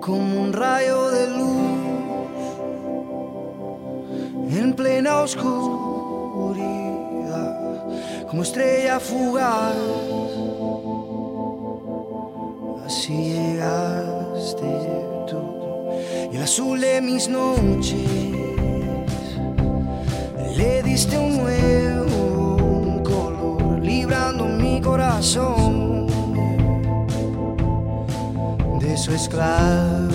Como un rayo de luz en plena oscuridad, como estrella fugaz, así llegaste tú y el azul de mis noches le diste un nuevo. De su esclavitud.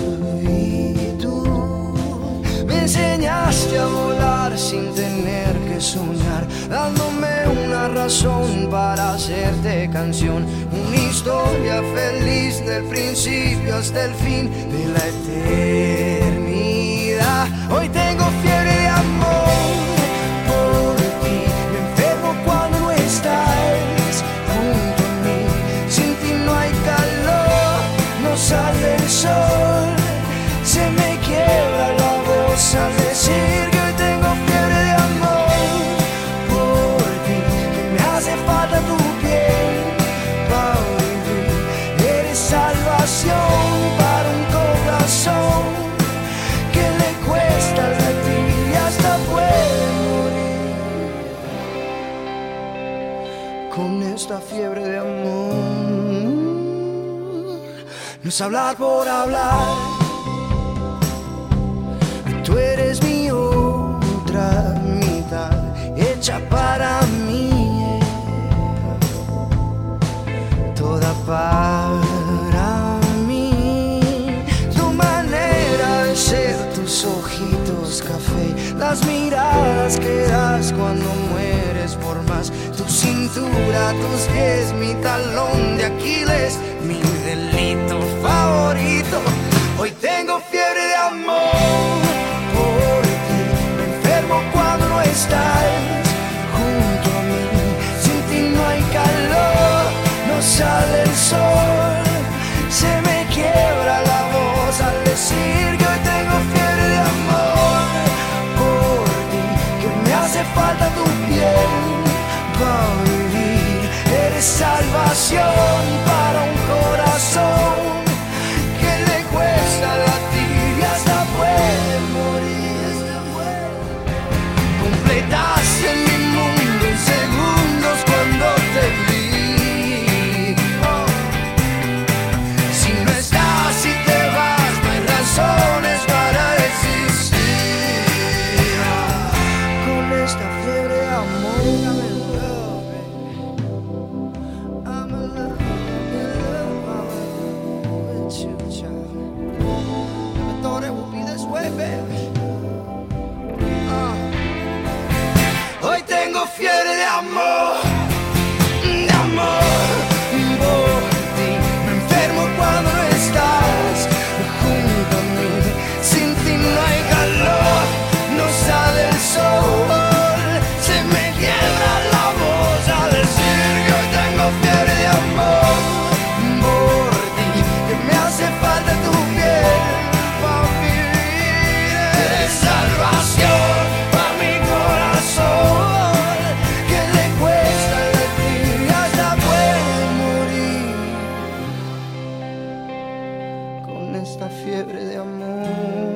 Me enseñaste a volar sin tener que soñar, dándome una razón para hacerte canción, una historia feliz del principio hasta el fin de la eternidad. Hoy tengo hablar por hablar, tú eres mi las miradas que das cuando mueres por más. Tu cintura, tus pies, mi talón de Aquiles, mi delito favorito. Hoy tengo fiebre de amor por ti, me enfermo cuando no estás junto a mí. Sin ti no hay calor, no sale el sol, se me quiebra la voz al decir Salvación tengo fiebre de amor, esta fiebre de amor.